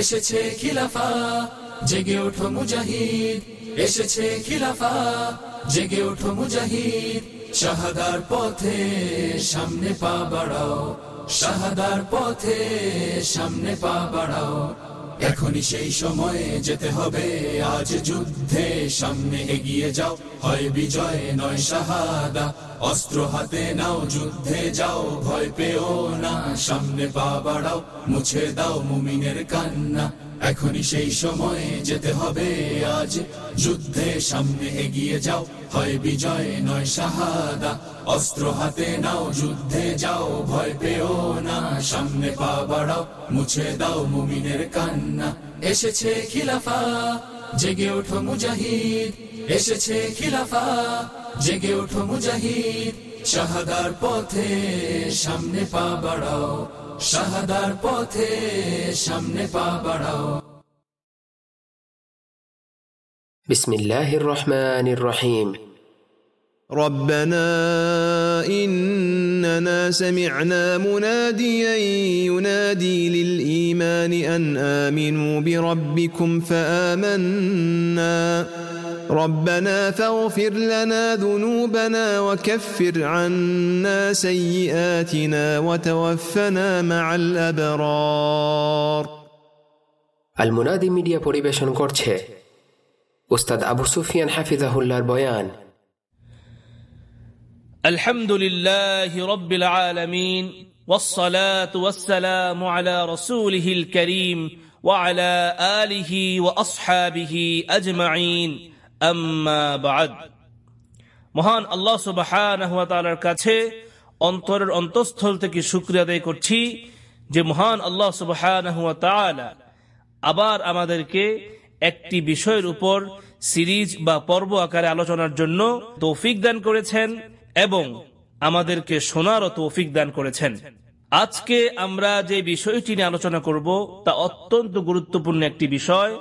এসেছে খিলাফা, জেগে ওঠো মুজাহিদ। এসেছে খিলাফা, জেগে ওঠো মুজাহিদ। শাহাদার পথে সামনে পা বাড়াও, শাহাদার পথে সামনে পা বাড়াও। এখনই সেই সময়ে যেতে হবে। আজ যুদ্ধে সামনে এগিয়ে যাও। হয় বিজয়, নয় শাহাদা। অস্ত্র হাতে নাও, যুদ্ধে যাও। ভয় পেও না, সামনে পা বাড়াও। মুছে দাও মুমিনের কান্না। এখনই সেই সময়ে যেতে হবে আজ। যুদ্ধে সামনে এগিয়ে যাও, হয় বিজয়, নয় শাহাদা। অস্ত্র হাতে নাও, যুদ্ধে যাও, ভয় পেও না। সামনে পা বাড়াও, মুছে দাও মুমিনের কান্না। এসেছে খিলাফা, জেগে ওঠো মুজাহিদ। এসেছে খিলাফা, জেগে ওঠো মুজাহিদ। শাহাদার পথে সামনে পা বাড়াও। শাহাদার পথে সামনে পা বাড়াও بسم الله الرحمن الرحيم ربنا إننا سمعنا مناديا ينادي للإيمان أن آمنوا بربكم فآمنا ربنا فاغفر لنا ذنوبنا وكفر عنا سيئاتنا وتوفنا مع الأبرار المنادي মিডিয়া পরিবেশন করছে উস্তাদ আবু সুফিয়ান হাফিজাহুল্লাহর বয়ান الحمد لله رب العالمين والصلاة والسلام على رسوله الكريم وعلى آله وأصحابه أجمعين أما بعد মহান আল্লাহ সুবাহান তালার কাছে অন্তরের অন্তঃস্থল থেকে শুক্রিয়া আদায় করছি যে মহান আল্লাহ সুবাহান আবার আমাদেরকে একটি বিষয়ের উপর সিরিজ বা পর্ব আকারে আলোচনার জন্য তৌফিক দান করেছেন এবং আমাদেরকে শোনারও তৌফিক দান করেছেন। আজকে আমরা যে বিষয়টি নিয়ে আলোচনা করব তা অত্যন্ত গুরুত্বপূর্ণ একটি বিষয়,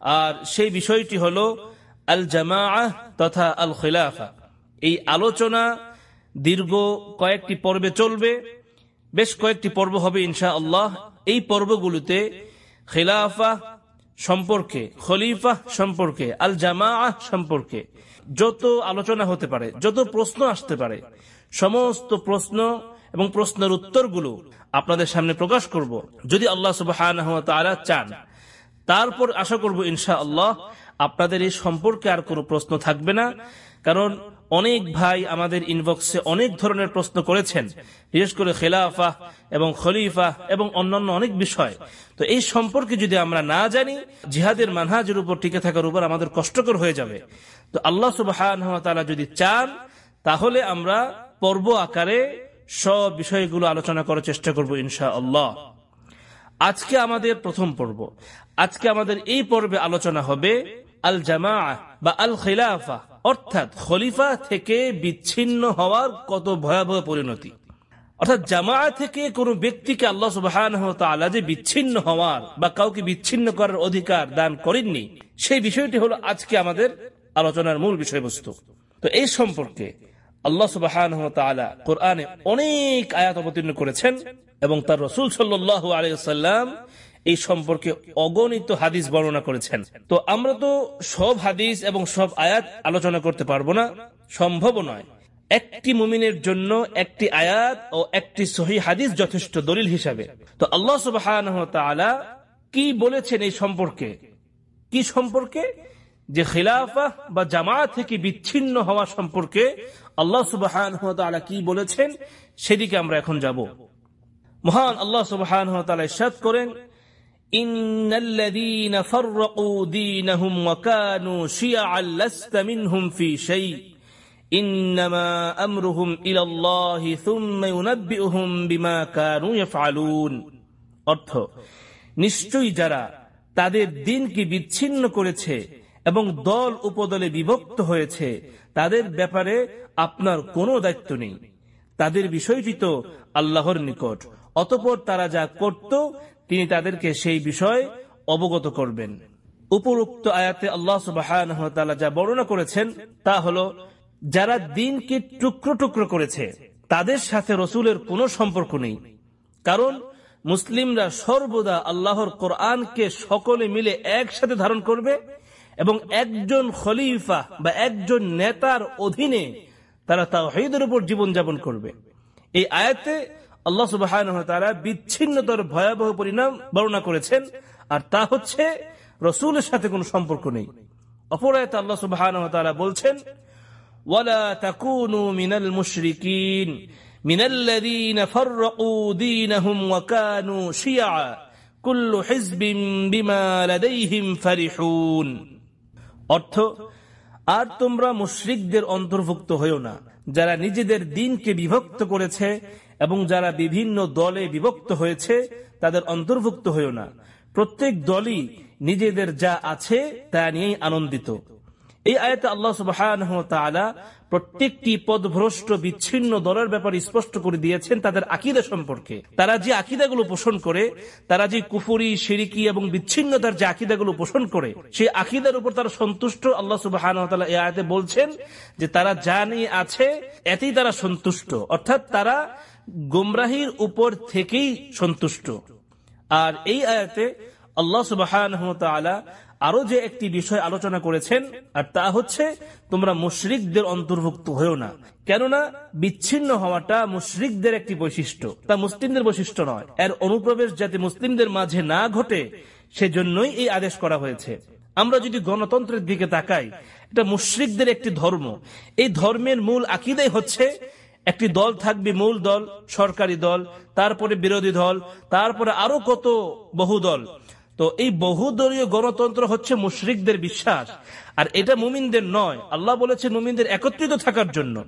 আর সেই বিষয়টি হল আল জামা তথা আল খিলাফা এই আলোচনা দীর্ঘ কয়েকটি পর্বে চলবে। বেশ কয়েকটি পর্ব হবে ইনশা আল্লাহ এই পর্বগুলোতে খিলাফা সম্পর্কে, খলিফা সম্পর্কে আল জামা সম্পর্কে যত আলোচনা হতে পারে, যত প্রশ্ন আসতে পারে, সমস্ত প্রশ্ন এবং প্রশ্নের উত্তরগুলো আপনাদের সামনে প্রকাশ করব। যদি আল্লাহ সুবাহ চান, তারপর আশা করব ইনশা আল্লাহ আপনাদের এই সম্পর্কে আর কোনো প্রশ্ন থাকবে না, কারণ অনেক ভাই আমাদের ইনবক্সে অনেক ধরনের প্রশ্ন করেছেন, বিশেষ করে খেলাফা এবং খলিফা এবং অন্যান্য অনেক বিষয়। তো এই সম্পর্কে যদি আমরা না জানি, জিহাদের মানহাজের উপর টিকে থাকার উপর আমাদের কষ্টকর হয়ে যাবে। তো আল্লাহ সুবাহ যদি চান, তাহলে আমরা পর্ব আকারে সব বিষয়গুলো আলোচনা করার চেষ্টা করব ইনশা আল্লাহ আজকে আমাদের প্রথম পর্ব। আজকে আমাদের এই পর্বে আলোচনা হবে আল জামা বা আল খিলাফা অর্থাৎ খলিফা থেকে বিচ্ছিন্ন হওয়ার কত ভয়াবহ পরিণতি। অর্থাৎ জামা থেকে কোনো ব্যক্তিকে আল্লাহ সুবাহান যে বিচ্ছিন্ন হওয়ার বা কাউকে বিচ্ছিন্ন করার অধিকার দান করেননি, সেই বিষয়টি হলো আজকে আমাদের আলোচনার মূল বিষয়বস্তু। তো এই সম্পর্কে আল্লাহ সুবাহান কোরআনে অনেক আয়াত অবতীর্ণ করেছেন এবং তার রসুল সাল্লাহ আলাইসাল্লাম এই সম্পর্কে অগণিত হাদিস বর্ণনা করেছেন। তো আমরা তো সব হাদিস এবং সব আয়াত আলোচনা করতে পারব না, সম্ভব নয়। একটি মুমিনের জন্য একটি আয়াত ও একটি সহি হাদিস যথেষ্ট দলিল হিসাবে। তো আল্লাহ সুবাহ কি বলেছেন এই সম্পর্কে? কি সম্পর্কে? যে খিলাফা বা জামা থেকে বিচ্ছিন্ন হওয়া সম্পর্কে আল্লাহ সুবাহ কি বলেছেন সেদিকে আমরা এখন যাব। মহান আল্লাহ সুবাহ করেন إن الذين فرقوا دينهم وكانوا شيعا لست منهم في شيء إنما أمرهم إلى الله ثم ينبئهم بما كانوا يفعلون অর্থ নিশ্চয়ই যারা তাদের দিনকে বিচ্ছিন্ন করেছে এবং দল উপদলে বিভক্ত হয়েছে তাদের ব্যাপারে আপনার কোনো দায়িত্ব নেই তাদের বিষয়টি তো আল্লাহর নিকট। অতপর তারা যা করত, তিনি তাদেরকে সেই বিষয় অবগত করবেন। উপরোক্ত আয়াতে আল্লাহ সুবাহ যা বর্ণনা করেছেন, তা হল, যারা দিনকে টুকরো টুকরো করেছে, তাদের সাথে রসুলের কোনো সম্পর্ক নেই। কারণ, মুসলিমরা সর্বদা আল্লাহর কোরআনকে সকলে মিলে একসাথে ধারণ করবে এবং একজন খলিফা বা একজন নেতার অধীনে তারা তাওহীদের উপর জীবনযাপন করবে এই আয়াতে আল্লাহ সুবাহ বিচ্ছিন্নতার ভয়াবহ পরিণাম বর্ণনা করেছেন আর তা হচ্ছে রসুলের সাথে কোনো সম্পর্ক নেই অপর আয়াতে আল্লাহ সুবাহ বলছেন ওয়ালা তাকুনু মিনাল মুশরিকিন من الذين فرقوا دينهم وكانوا شيعا كل حزب بما لديهم فرحون অর্থ আর তোমরা মুশ্রিকদের অন্তর্ভুক্ত হইও না, যারা নিজেদের দিনকে বিভক্ত করেছে এবং যারা বিভিন্ন দলে বিভক্ত হয়েছে, তাদের অন্তর্ভুক্ত হইও না। প্রত্যেক দলই নিজেদের যা আছে তা নিয়েই আনন্দিত। এই আয়তে আল্লাহ সুবাহ প্রত্যেকটি পদভ্রষ্ট, বিচ্ছিন্ন দলের ব্যাপারে স্পষ্ট করে দিয়েছেন তাদের আকিদা সম্পর্কে। তারা যে আকিদাগুলো পোষণ করে, তারা যে কুফুরি, সিরিকি এবং বিচ্ছিন্নতার যে আকিদাগুলো পোষণ করে, সেই আকিদার উপর তারা সন্তুষ্ট। আল্লাহ সুবাহ আয়তে বলছেন যে তারা যা নিয়ে আছে, এতেই তারা সন্তুষ্ট। অর্থাৎ তারা গুমরাহির উপর থেকেই সন্তুষ্ট। আর এই আয়াতে আল্লাহ সুবাহ আরও যে একটি বিষয় আলোচনা করেছেন, আর তা হচ্ছে, তোমরা মুশরিকদের অন্তর্ভুক্ত হয়েও না। কেননা, বিচ্ছিন্ন হওয়াটা মুশরিকদের একটি বৈশিষ্ট্য। তা মুসলিমদের বৈশিষ্ট্য নয়। এর অনুপ্রবেশ যাতে মুসলিমদের মাঝে না ঘটে, সেজন্যই এই আদেশ করা হয়েছে। আমরা যদি গণতন্ত্রের দিকে তাকাই, এটা মুশ্রিকদের একটি ধর্ম। এই ধর্মের মূল আকিদাই হচ্ছে, একটি দল থাকবে মূল দল, সরকারি দল, তারপরে বিরোধী দল, তারপরে আরও কত বহু দল তো এই বহুদলীয় গণতন্ত্র হচ্ছে মুশরিকদের বিশ্বাস। আর এটা মুমিনদের নয়। আল্লাহ বলেছে মুমিনদের একত্রিত থাকার জন্য।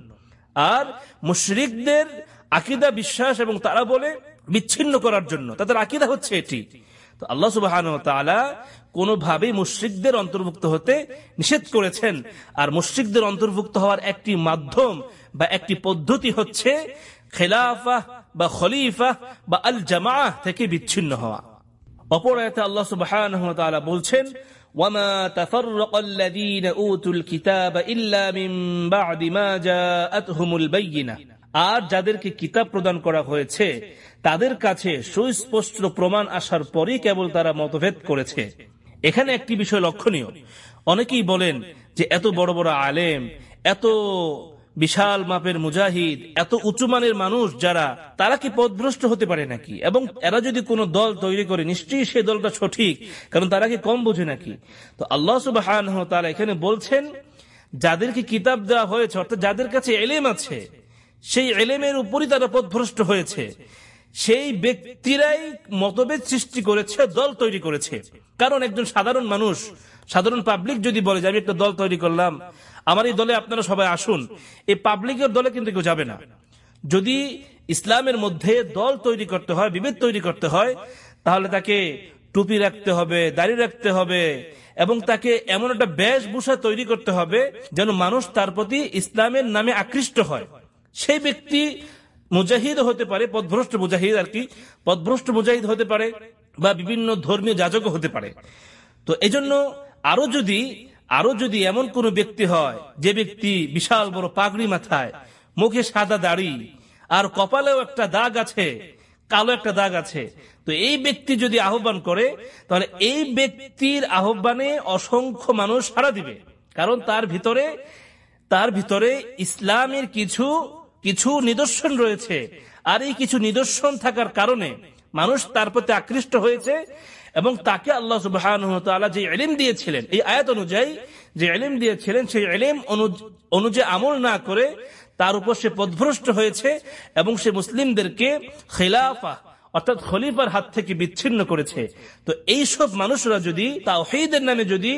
আর মুশরিকদের আকিদা, বিশ্বাস এবং তারা বলে বিচ্ছিন্ন করার জন্য। তাদের আকিদা হচ্ছে এটি। তো আল্লাহ সুবাহ কোনোভাবেই মুশ্রিকদের অন্তর্ভুক্ত হতে নিষেধ করেছেন। আর মুশ্রিকদের অন্তর্ভুক্ত হওয়ার একটি মাধ্যম বা একটি পদ্ধতি হচ্ছে খেলাফা বা খলিফা বা আল জামা থেকে বিচ্ছিন্ন হওয়া। অপর আল্লাহ তাআলা বলছেন আর যাদেরকে কিতাব প্রদান করা হয়েছে, তাদের কাছে সুস্পষ্ট প্রমাণ আসার পরই কেবল তারা মতভেদ করেছে। এখানে একটি বিষয় লক্ষণীয়। অনেকেই বলেন যে, এত বড় বড় আলেম, এত বিশাল মাপের মুজাহিদ, এত উঁচু মানের মানুষ যারা, তারা কি পদভ্রষ্ট হতে পারে নাকি? এবং এরা যদি কোনো দল তৈরি করে, নিশ্চয়ই সে দলটা সঠিক, কারণ তারা কি কম বোঝে নাকি? তো আল্লাহ সুবাহ তারা এখানে বলছেন, যাদেরকে কিতাব দেওয়া হয়েছে, অর্থাৎ যাদের কাছে এলেম আছে, সেই এলেমের উপরই তারা পদভ্রষ্ট হয়েছে। সেই ব্যক্তিরাই মতভেদ সৃষ্টি করেছে, দল তৈরি করেছে। কারণ একজন সাধারণ মানুষ, সাধারণ পাবলিক যদি বলে যে, আমি একটা দল তৈরি করলাম। আমার এই দলে আপনারা সবাই আসুন। এই পাবলিকের দলে কিন্তু কেউ যাবে না। যদি ইসলামের মধ্যে দল তৈরি করতে হয়, বিভেদ তৈরি করতে হয়, তাহলে তাকে টুপি রাখতে হবে, দাড়ি রাখতে হবে, এবং তাকে এমন একটা বেশভূষা তৈরি করতে হবে যেন মানুষ তার প্রতি ইসলামের নামে আকৃষ্ট হয়। সেই ব্যক্তি মুজাহিদ হতে পারে পদভ্রষ্ট মুজাহিদ আর কি পদভ্রষ্ট মুজাহিদ হতে পারে বা বিভিন্ন ধর্মীয় যাজক হতে পারে। তো এজন্য আরও যদি আরও যদি এমন কোন ব্যক্তি হয়, যে ব্যক্তি বিশাল বড় পাগড়ি মাথায়, মুখে সাদা দাড়ি, আর কপালেও একটা দাগ আছে, কালো একটা দাগ আছে, তো এই ব্যক্তি যদি আহ্বান করে, তাহলে এই ব্যক্তির আহ্বানে অসংখ্য মানুষ সাড়া দিবে। কারণ তার ভিতরে তার ভিতরে ইসলামের কিছু কিছু নিদর্শন রয়েছে। আর এই কিছু নিদর্শন থাকার কারণে মানুষ তার প্রতি আকৃষ্ট হয়েছে এবং তাকে আল্লাহ সুবাহ যে এলিম দিয়েছিলেন, এই আয়াত অনুযায়ী যে এলিম দিয়েছিলেন, সেই এলিম অনুযায়ী আমল না করে তার উপর সে পদভ্রষ্ট হয়েছে এবং সে মুসলিমদেরকে খেলাফা, অর্থাৎ খলিফার হাত থেকে বিচ্ছিন্ন করেছে। তো এইসব মানুষরা যদি তাওহিদের নামে যদি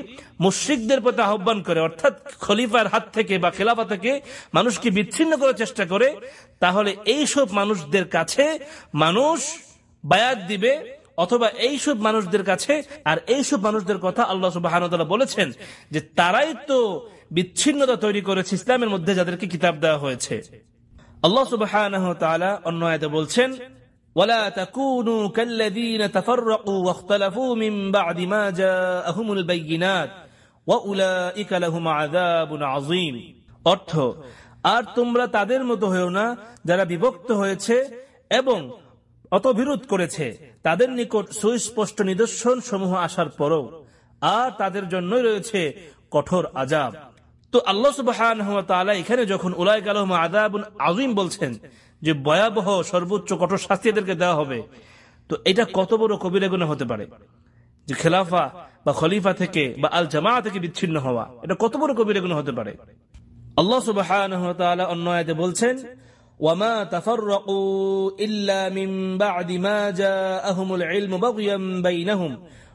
মুশ্রিকদের প্রতি আহ্বান করে, অর্থাৎ খলিফার হাত থেকে বা খেলাফা থেকে মানুষকে বিচ্ছিন্ন করার চেষ্টা করে, তাহলে এইসব মানুষদের কাছে মানুষ বায়াত দিবে অথবা এইসব মানুষদের কাছে আর এইসব মানুষদের কথা আল্লাহ সুবাহ বলেছেন যে তারাই তো বিচ্ছিন্নতা তৈরি করেছে ইসলামের মধ্যে যাদেরকে কিতাব দেওয়া হয়েছে আল্লাহ সুবাহ অন্য আয়তে বলছেন ولا تكونوا كالذين تفرقوا واختلفوا من بعد ما جاءهم البينات وأولئك لهم عذاب عظيم অর্থ আর তোমরা তাদের মতো হয়েও না যারা বিভক্ত হয়েছে এবং অত বিরোধ করেছে। তাদের নিকট সুস্পষ্ট নিদর্শন সমূহ আসার পরও আর তাদের জন্যই রয়েছে কঠোর আজাব তো আল্লাহ সুবাহ এখানে যখন উলাই আলহম আদাবুন আজিম বলছেন যে ভয়াবহ সর্বোচ্চ কঠোর শাস্তি এদেরকে দেওয়া হবে, তো এটা কত বড় কবিরা গুণা হতে পারে? যে খেলাফা বা খলিফা থেকে বা আল জামা থেকে বিচ্ছিন্ন হওয়া, এটা কত বড় কবিরা গুণা হতে পারে? আল্লাহ সুবাহ অন্য আয়াতে বলছেন وما تفرقوا إلا من بعد ما جاءهم العلم بغيا بينهم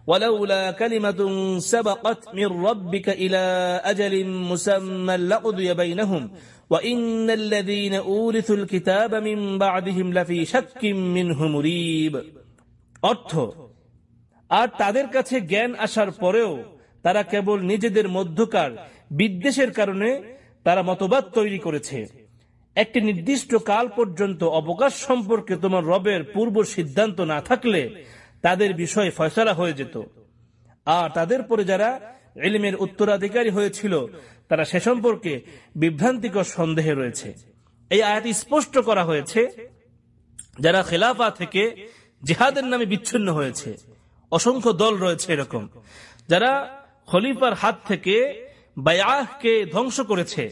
ولولا كلمة سبقت من ربك إلى أجل مسمى لقضي بينهم وإن الذين أورثوا الكتاب من بعدهم لفي شك منه مريب অর্থ আর তাদের কাছে জ্ঞান আসার পরেও তারা কেবল নিজেদের মধ্যকার বিদ্বেষের কারণে তারা মতবাদ তৈরি করেছে একটি নির্দিষ্ট কাল পর্যন্ত অবকাশ সম্পর্কে তোমার রবের পূর্ব সিদ্ধান্ত না থাকলে তাদের বিষয়ে ফয়সলা হয়ে যেত। আর তাদের পরে যারা এলিমের উত্তরাধিকারী হয়েছিল, তারা সে সম্পর্কে বিভ্রান্তিকর সন্দেহে রয়েছে। এই আয়াত স্পষ্ট করা হয়েছে, যারা খেলাফা থেকে জেহাদের নামে বিচ্ছিন্ন হয়েছে, অসংখ্য দল রয়েছে এরকম, যারা খলিফার হাত থেকে বায়াহকে ধ্বংস করেছে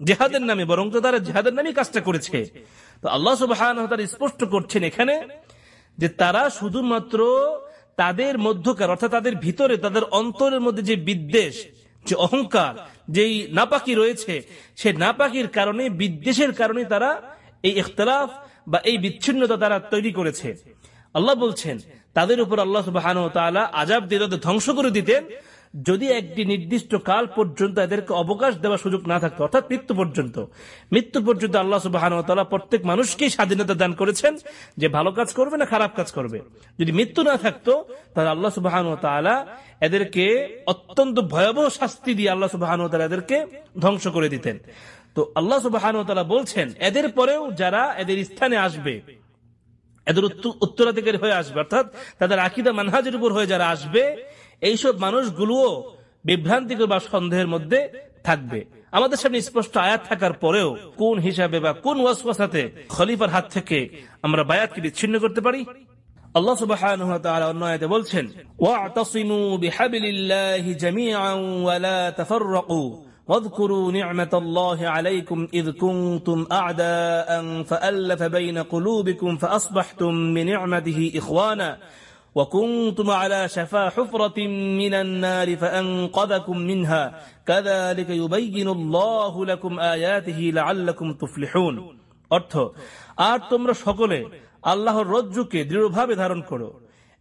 জেহাদের নামে, বরং তো তারা জেহাদের নামে কাজটা করেছে। তো আল্লাহ সুবাহ স্পষ্ট করছেন এখানে যে তারা শুধুমাত্র তাদের মধ্যকার, অর্থাৎ তাদের ভিতরে, তাদের অন্তরের মধ্যে যে বিদ্বেষ, যে অহংকার, যেই নাপাকি রয়েছে, সে নাপাকির কারণে, বিদ্বেষের কারণে তারা এই ইখতলাফ বা এই বিচ্ছিন্নতা তারা তৈরি করেছে। আল্লাহ বলছেন, তাদের উপর আল্লাহ সুবাহ আজাব দিয়ে তাদের ধ্বংস করে দিতেন। যদি একটি নির্দিষ্ট কাল পর্যন্ত এদেরকে অবকাশ দেওয়ার সুযোগ না থাকতো, অর্থাৎ মৃত্যু পর্যন্ত মৃত্যু পর্যন্ত আল্লাহ সুবাহ প্রত্যেক মানুষকেই স্বাধীনতা দান করেছেন যে ভালো কাজ করবে না খারাপ কাজ করবে। যদি মৃত্যু না থাকতো, তাহলে আল্লাহ সুবাহ এদেরকে অত্যন্ত ভয়াবহ শাস্তি দিয়ে আল্লাহ সুবাহ এদেরকে ধ্বংস করে দিতেন। তো আল্লাহ সুবাহ বলছেন, এদের পরেও যারা এদের স্থানে আসবে, এদের উত্তরাধিকারী হয়ে আসবে, অর্থাৎ তাদের আকিদা মানহাজের উপর হয়ে যারা আসবে এইসব মানুষগুলোও বিভ্রান্তিকর বা সন্দেহের মধ্যে থাকবে আমাদের সামনে স্পষ্ট আয়াত থাকার পরেও কোন হিসাবে বা কোন ওয়াসওয়াসাতে খলিফার হাত থেকে আমরা বায়াতকে বিচ্ছিন্ন করতে পারি আল্লাহ সুবহানাহু ওয়া তাআলা অন্য আয়াতে বলছেন ওয়া'তাসিমু বিহাবলিল্লাহি জামিআন ওয়া লা তাফাররাকু واذكروا نعمة الله عليكم إذ كنتم أعداء فألف بين قلوبكم فأصبحتم بنعمته إخوانا وكنتم على شفا حفرة من النار فأنقذكم منها كذلك يبين الله لكم آياته لعلكم تفلحون অর্থ আর তোমরা সকলে আল্লাহর রজ্জুকে দৃঢ়ভাবে ধারণ করো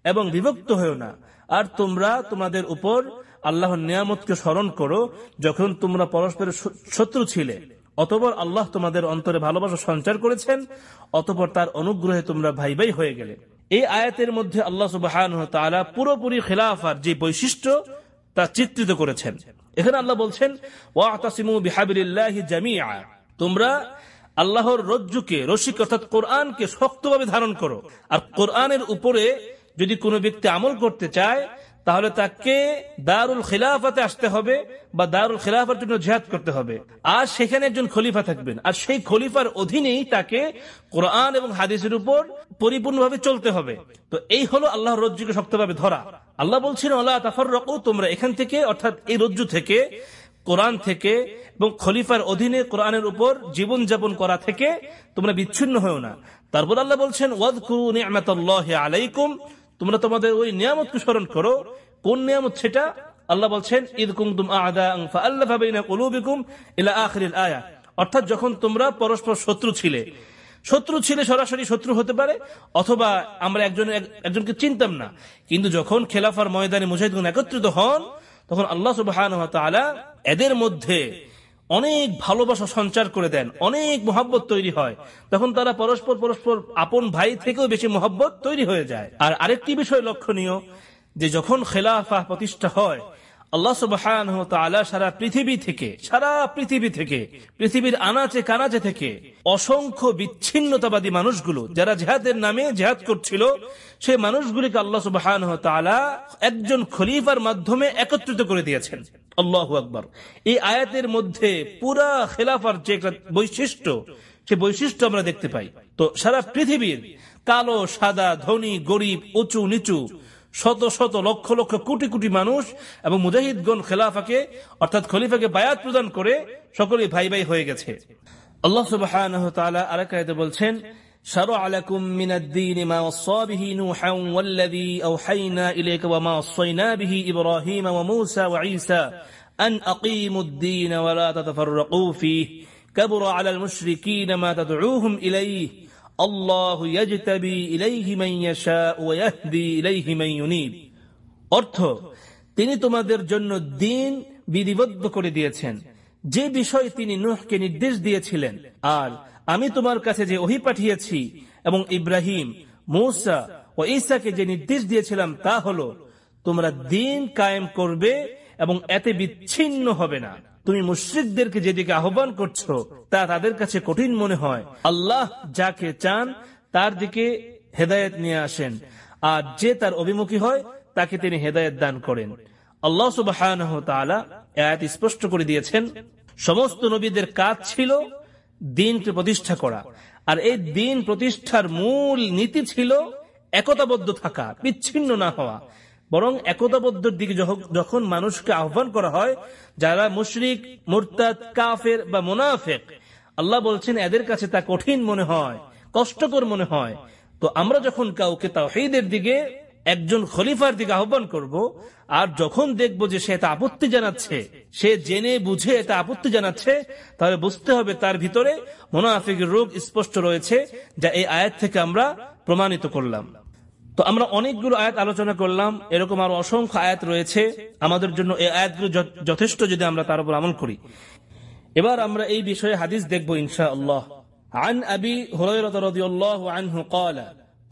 এবং বিভক্ত হয়েও না আর তোমরা তোমাদের উপর আল্লাহর নিয়ামতকে স্মরণ করো যখন তোমরা পরস্পরের শত্রু ছিলে অতপর আল্লাহ তোমাদের অন্তরে ভালোবাসা সঞ্চার করেছেন অতপর তার অনুগ্রহে তোমরা ভাই ভাই হয়ে গেলে এই আয়াতের মধ্যে আল্লাহ সুবাহ পুরোপুরি খেলাফার যে বৈশিষ্ট্য, তা চিত্রিত করেছেন। এখানে আল্লাহ বলছেন তোমরা আল্লাহর রজ্জুকে, রসিক অর্থাৎ কোরআনকে শক্তভাবে ধারণ করো। আর কোরআনের উপরে যদি কোনো ব্যক্তি আমল করতে চায় তাহলে তাকে দারুল খিলাফাতে আসতে হবে বা দারুল খিলাফার জন্য জেহাদ করতে হবে। আর সেখানে একজন খলিফা থাকবেন। আর সেই খলিফার অধীনেই তাকে কোরআন এবং হাদিসের উপর পরিপূর্ণভাবে চলতে হবে। তো এই হলো আল্লাহ রজ্জুকে শক্তভাবে ধরা। আল্লাহ বলছেন আল্লাহ তাফর রকু তোমরা এখান থেকে, অর্থাৎ এই রজ্জু থেকে, কোরআন থেকে এবং খলিফার অধীনে কোরআনের উপর জীবন যাপন করা থেকে তোমরা বিচ্ছিন্ন হও না। তারপর আল্লাহ বলছেন ওয়াদ কুরু আলাইকুম তোমরা তোমাদের ওই নিয়ামতকে স্মরণ করো। কোন নিয়ামত সেটা? আল্লাহ বলছেন ঈদ কুমতুম আয়া। অর্থাৎ যখন তোমরা পরস্পর শত্রু ছিলে শত্রু ছিলে সরাসরি শত্রু হতে পারে, অথবা আমরা একজন একজনকে চিনতাম না। কিন্তু যখন খেলাফার ময়দানে মুজাহিদগুন একত্রিত হন, তখন আল্লাহ সুবাহ এদের মধ্যে অনেক ভালোবাসা সঞ্চার করে দেন, অনেক মোহাব্বত তৈরি হয়। তখন তারা পরস্পর পরস্পর আপন ভাই থেকেও বেশি মোহাব্বত তৈরি হয়ে যায়। আর আরেকটি বিষয় লক্ষণীয়, যে যখন খেলাফা প্রতিষ্ঠা হয়, আল্লাহ সুবাহ সারা পৃথিবী থেকে, সারা পৃথিবী থেকে, পৃথিবীর আনাচে কানাচে থেকে অসংখ্য বিচ্ছিন্নতাবাদী মানুষগুলো, যারা জেহাদের নামে জেহাদ করছিল সেই মানুষগুলিকে আল্লাহ সুবাহ একজন খলিফার মাধ্যমে একত্রিত করে দিয়েছেন। আল্লাহ আকবর। এই আয়াতের মধ্যে পুরা খেলাফার যে একটা বৈশিষ্ট্য, সে বৈশিষ্ট্য আমরা দেখতে পাই। তো সারা পৃথিবীর কালো, সাদা, ধনী, গরিব, উঁচু, নিচু, শত শত লক্ষ লক্ষ কোটি কোটি মানুষ এবং মুজাহিদগণ খেলাফাকে, অর্থাৎ খলিফাকে বায়াত প্রদান করে সকলে ভাই ভাই হয়ে গেছে। আল্লাহ তাআলা আরেক বলছেন شرع لكم من الدين ما وصى به نوحا والذي أوحينا إليك وما وصينا به إبراهيم وموسى وعيسى أن أقيموا الدين ولا تتفرقوا فيه كبر على المشركين ما تدعوهم إليه الله يجتبي إليه من يشاء ويهدي إليه من ينيب অর্থ তিনি তোমাদের জন্য দিন বিধিবদ্ধ করে দিয়েছেন যে বিষয় তিনি নুহকে নির্দেশ দিয়েছিলেন আর আমি তোমার কাছে যে ওহি পাঠিয়েছি এবং ইব্রাহিম, মৌসা ও ঈসাকে যে নির্দেশ দিয়েছিলাম তা হলো, তোমরা দিন কায়েম করবে এবং এতে বিচ্ছিন্ন হবে না। তুমি মুশ্রিকদেরকে যেদিকে আহ্বান করছ, তা তাদের কাছে কঠিন মনে হয়। আল্লাহ যাকে চান, তার দিকে হেদায়েত নিয়ে আসেন। আর যে তার অভিমুখী হয়, তাকে তিনি হেদায়েত দান করেন। আল্লাহ সুবাহ স্পষ্ট করে দিয়েছেন, সমস্ত নবীদের কাজ ছিল দিনকে প্রতিষ্ঠা করা। আর এই দিন প্রতিষ্ঠার মূল নীতি ছিল একতাবদ্ধ থাকা, বিচ্ছিন্ন না হওয়া। বরং একতাবদ্ধর দিকে যখন মানুষকে আহ্বান করা হয়, যারা মুশরিক, মুরতাদ, কাফের বা মোনাফেক, আল্লাহ বলছেন, এদের কাছে তা কঠিন মনে হয়, কষ্টকর মনে হয়। তো আমরা যখন কাউকে তাহিদের দিকে একজন খলিফার দিকে আহ্বান করব আর যখন দেখব যে সে এটা আপত্তি জানাচ্ছে সে জেনে বুঝে এটা আপত্তি জানাচ্ছে তাহলে বুঝতে হবে তার ভিতরে মোনাফিকের রোগ স্পষ্ট রয়েছে যা এই আয়াত থেকে আমরা প্রমাণিত করলাম তো আমরা অনেকগুলো আয়াত আলোচনা করলাম এরকম আরো অসংখ্য আয়াত রয়েছে আমাদের জন্য এই আয়াতগুলো যথেষ্ট যদি আমরা তার উপর আমল করি এবার আমরা এই বিষয়ে হাদিস দেখব ইনশা আল্লাহ عن أبي هريرة رضي الله عنه قال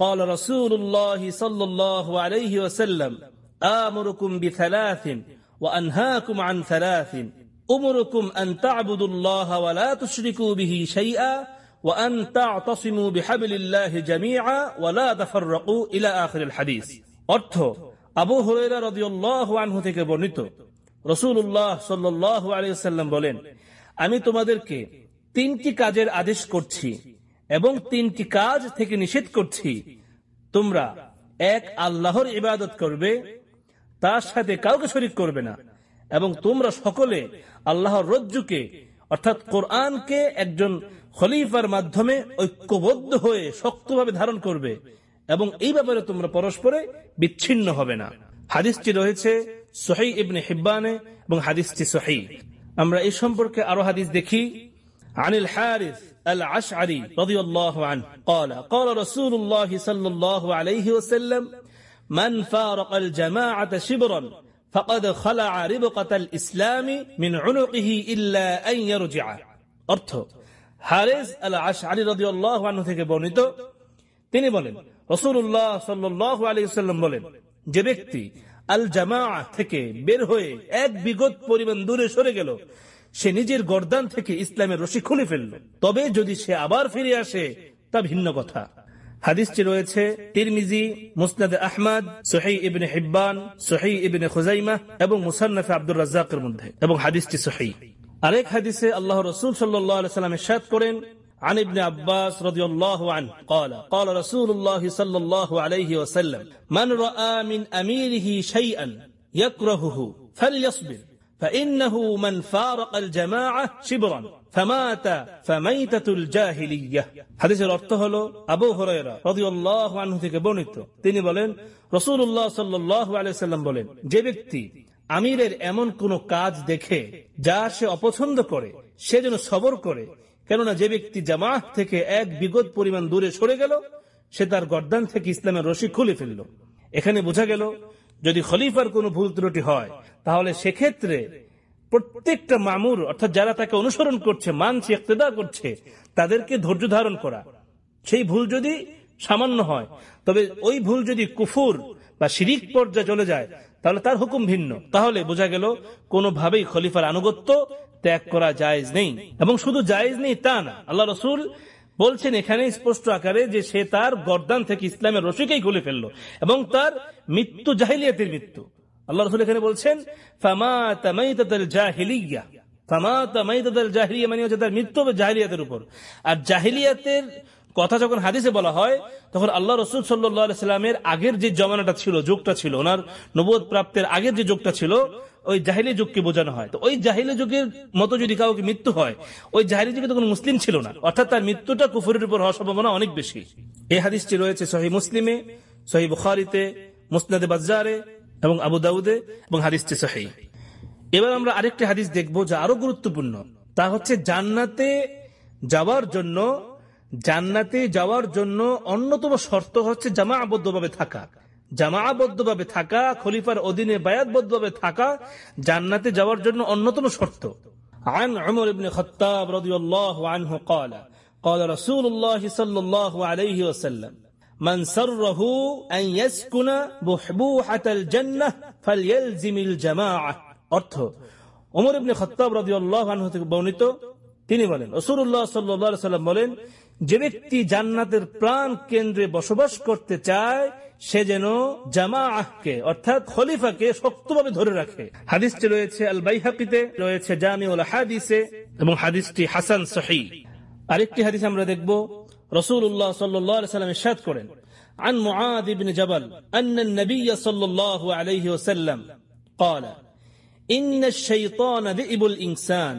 قال رسول الله صلى الله عليه وسلم آمركم بثلاث وأنهاكم عن ثلاث أمركم أن تعبدوا الله ولا تشركوا به شيئا وأن تعتصموا بحبل الله جميعا ولا تفرقوا إلى آخر الحديث অর্থ আবু হুরায়রা রাদিয়াল্লাহু আনহু থেকে বর্ণিত রাসূলুল্লাহ সাল্লাল্লাহু আলাইহি সাল্লাম বলেন আমি তোমাদেরকে তিনটি কাজের আদেশ করছি এবং তিনটি কাজ থেকে নিষেধ করছি। তোমরা এক, আল্লাহর ইবাদত করবে, তার সাথে কাউকে শরিক করবে না। এবং তোমরা সকলে আল্লাহর রজ্জুকে, অর্থাৎ কোরআনকে একজন খলিফার মাধ্যমে ঐক্যবদ্ধ হয়ে শক্তভাবে ধারণ করবে এবং এই ব্যাপারে তোমরা পরস্পরে বিচ্ছিন্ন হবে না। হাদিসটি রয়েছে সোহাই ইবনে হিব্বানে এবং হাদিসটি সহি। আমরা এই সম্পর্কে আরও হাদিস দেখি। আনিল হারিস العشعري رضي الله عنه قال قال رسول الله صلى الله عليه وسلم من فارق الجماعة شبرا فقد خلع ربقة الإسلام من عنقه إلا أن يرجع অর্থ হারেস আল আশআরি রাদিয়াল্লাহু আনহু থেকে বর্ণিত তিনি বলেন রাসূলুল্লাহ সাল্লাল্লাহু আলাইহি সাল্লাম বলেন যে ব্যক্তি আল জামাআ থেকে বের হয়ে এক বিগত পরিমাণ দূরে সরে গেল সে নিজের গর্দান থেকে ইসলামের রশি খুলে ফেলল তবে যদি সে আবার ফিরে আসে তা ভিন্ন কথা হাদিসটি রয়েছে তিরমিজি মুসনাদ আহমদ সোহাই ইবনে হিব্বান সোহাই ইবনে খুজাইমা এবং মুসান্নাফে আব্দুর রাজ্জাকের মধ্যে এবং হাদিসটি সোহাই আরেক হাদিসে আল্লাহ রসুল সাল্লাহ সাল্লাম ইরশাদ করেন عن ابن عباس رضي الله عنه قال قال رسول الله صلى الله عليه وسلم من رأى من أميره شيئا يكرهه فليصبر فإنه من فارق الجماعة شبرا فمات فميتة الجاهلية হাদিসের অর্থ হলো আবু হুরায়রা রাদিয়াল্লাহু আনহু থেকে বর্ণিত তিনি বলেন রাসূলুল্লাহ সাল্লাল্লাহু আলাইহি সাল্লাম বলেন যে ব্যক্তি আমিরের এমন কোন কাজ দেখে যা সে অপছন্দ করে সে যেন সবর করে কেননা যে ব্যক্তি জামাত থেকে এক বিগত পরিমাণ দূরে সরে গেল সে তার গর্দান থেকে ইসলামের রশি খুলে ফেলল এখানে বোঝা গেল যদি খলিফার কোনো ভুল ত্রুটি হয়, তাহলে সেক্ষেত্রে প্রত্যেকটা মামুর, অর্থাৎ যারা তাকে অনুসরণ করছে, মানছে, ইকতেদা করছে, তাদেরকে ধৈর্য ধারণ করা। সেই ভুল যদি সামান্য হয়, তবে ওই ভুল যদি কুফুর বা শিরিক পর্যায়ে চলে যায়, তাহলে তার হুকুম ভিন্ন। তাহলে বোঝা গেল, কোনোভাবেই খলিফার আনুগত্য ত্যাগ করা জায়েজ নেই। এবং শুধু জায়েজ নেই তা না, আল্লাহ রসুল বলছেন এখানে স্পষ্ট আকারে যে সে তার গর্দান থেকে ইসলামের রসিকেই খুলে ফেলল এবং তার মৃত্যু জাহিলিয়াতের মৃত্যু। আল্লাহ রসুল এখানে বলছেন জাহিলিয়া। মানে হচ্ছে তার মৃত্যু উপর। আর জাহিলিয়াতের কথা যখন হাদিসে বলা হয়, তখন আল্লাহ রসুল আগের যে জমানাটা ছিল, যুগটা ছিল, ওনার নবোধ প্রাপ্তের আগের যে যুগটা ছিল ওই জাহিলি যুগকে বোঝানো হয়। তো ওই জাহিলি যুগের মতো যদি কাউকে মৃত্যু হয়, ওই জাহিলি যুগে তখন মুসলিম ছিল না। অর্থাৎ তার মৃত্যুটা কুফুরের উপর হওয়ার সম্ভাবনা অনেক বেশি। এই হাদিসটি রয়েছে সহি মুসলিমে, সহি বুখারিতে, মুসনাদে বাজারে এবং আবু দাউদে এবং হাদিসটি সহি। এবার আমরা আরেকটি হাদিস দেখব যা আরও গুরুত্বপূর্ণ। তা হচ্ছে জান্নাতে যাওয়ার জন্য, জান্নাতে যাওয়ার জন্য অন্যতম শর্ত হচ্ছে জামা আবদ্ধভাবে থাকা। জামাবদ্ধভাবে থাকা খলিফার অধীনে বায়াতবদ্ধভাবে থাকা জান্নাতে যাওয়ার জন্য অন্যতম শর্ত عن عمر بن الخطاب رضي الله عنه قال قال رسول الله صلى الله عليه وسلم من سره أن يسكن بحبوحة الجنة فليلزم الجماعة অর্থ ওমর ইবনে খত্তাব রাদিয়াল্লাহু আনহু থেকে বর্ণিত তিনি বলেন রাসূলুল্লাহ সাল্লাল্লাহু আলাইহি সাল্লাম বলেন যে ব্যক্তি জান্নাতের প্রাণ কেন্দ্রে বসবাস করতে চায় সে যেন জামাআহকে অর্থাৎ খলিফাকে শক্তভাবে ধরে রাখে হাদিসটি রয়েছে আল বাইহাকিতে রয়েছে জামিউল হাদিসে এবং হাদিসটি হাসান সহিহ আরেকটি হাদিস আমরা দেখব রাসূলুল্লাহ সাল্লাল্লাহু আলাইহি সাল্লাম ইরশাদ করেন عن معاذ بن جبل أن النبي صلى الله عليه وسلم قال إن الشيطان ذئب الإنسان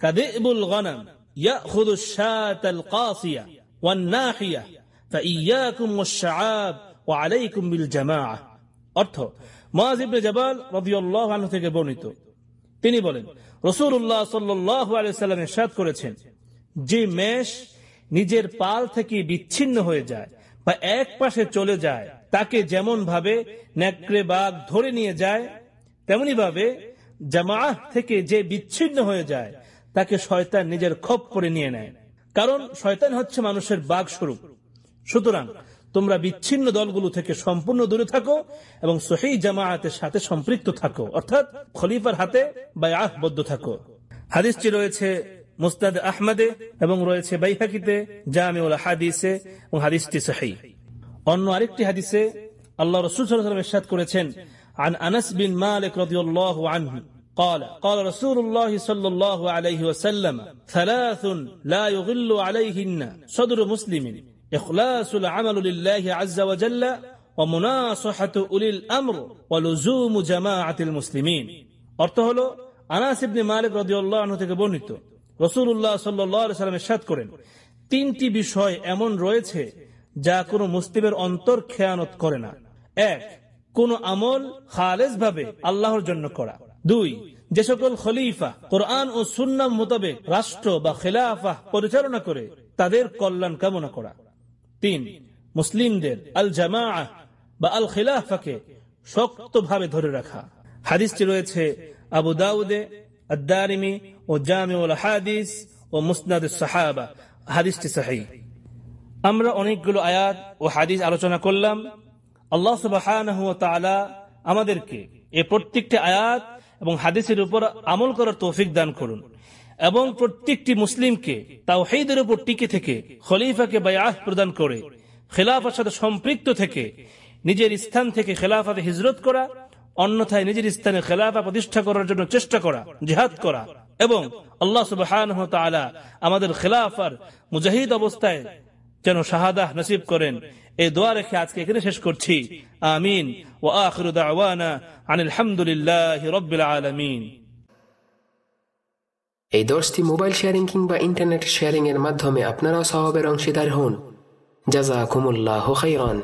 كذئب الغنم يأخذ الشاة القاصية والناحية فإياكم والشعاب ও জামা অর্থ থেকে বর্ণিত। তিনি বলেন রসুল্লাহ সাল্লাম করেছেন, যে মেষ নিজের পাল থেকে বিচ্ছিন্ন হয়ে যায় বা এক পাশে চলে যায়, তাকে যেমন ভাবে নেকড়ে বাঘ ধরে নিয়ে যায় তেমনি ভাবে জামা থেকে যে বিচ্ছিন্ন হয়ে যায়, তাকে শয়তান নিজের ক্ষোভ করে নিয়ে নেয়। কারণ শয়তান হচ্ছে মানুষের বাঘ স্বরূপ সুতরাং তোমরা বিচ্ছিন্ন দলগুলো থেকে সম্পূর্ণ দূরে থাকো এবং সহি জামায়াতের সাথে সম্পৃক্ত থাকো অর্থাৎ খলিফার হাতে বা আহবদ্ধ থাকো হাদিসটি রয়েছে মুস্তাদ আহমদে এবং রয়েছে বাইহাকিতে জামিউল হাদিসে এবং হাদিসটি সহি অন্য আরেকটি হাদিসে আল্লাহ রসুল সাল্লাম ইরশাদ করেছেন عن أنس بن مالك رضي الله عنه قال قال رسول الله صلى الله عليه وسلم ثلاث لا يغل عليهن صدر مسلم إخلاص العمل لله عز وجل ومناصحة أولي الأمر ولزوم جماعة المسلمين অর্থ হলো আনাস ইবনে মালিক রাদিয়াল্লাহু আনহু থেকে বর্ণিত রাসূলুল্লাহ সাল্লাল্লাহু আলাইহি সাল্লাম ইরশাদ করেন তিনটি বিষয় এমন রয়েছে যা কোনো মুসলিমের অন্তর খেয়ানত করে না এক কোন আমল খালেজ ভাবে আল্লাহর জন্য করা দুই যে সকল খলিফা কোরআন ও সুন্নাম মোতাবেক রাষ্ট্র বা খেলাফা পরিচালনা করে তাদের কল্যাণ কামনা করা তিন, মুসলিমদের আল জামা বা আল খিলাফাকে শক্তভাবে ধরে রাখা। হাদিসটি রয়েছে আবু দাউদে আদারিমি ও জামিউল হাদিস ও মুসনাদ সাহাবা। হাদিসটি সাহি। আমরা অনেকগুলো আয়াত ও হাদিস আলোচনা করলাম। আল্লাহ সুবাহ আমাদেরকে এ প্রত্যেকটি আয়াত এবং হাদিসের উপর আমল করার তৌফিক দান করুন। এবং প্রত্যেকটি মুসলিমকে তাও হেদের উপর টিকে থেকে, খলিফাকে বায়াহ প্রদান করে, খেলাফার সাথে সম্পৃক্ত থেকে, নিজের স্থান থেকে খেলাফাতে হিজরত করা, অন্যথায় নিজের স্থানে খেলাফা প্রতিষ্ঠা করার জন্য চেষ্টা করা, জেহাদ করা এবং আল্লাহ সুবাহ আমাদের খেলাফার মুজাহিদ অবস্থায় যেন শাহাদাহ নসিব করেন। এই দোয়া রেখে আজকে এখানে শেষ করছি। আমিন। ও আখির দাওয়ানা আনিল হামদুলিল্লাহ রব্বিল আলামিন। এই দশটি মোবাইল শেয়ারিং কিংবা ইন্টারনেট শেয়ারিংয়ের মাধ্যমে আপনারাও স্বভাবের অংশীদার হন। জাজা খুমুল্লাহ খাইরান